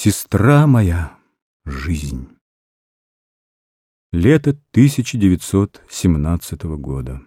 Сестра моя, жизнь. Лето 1917 года.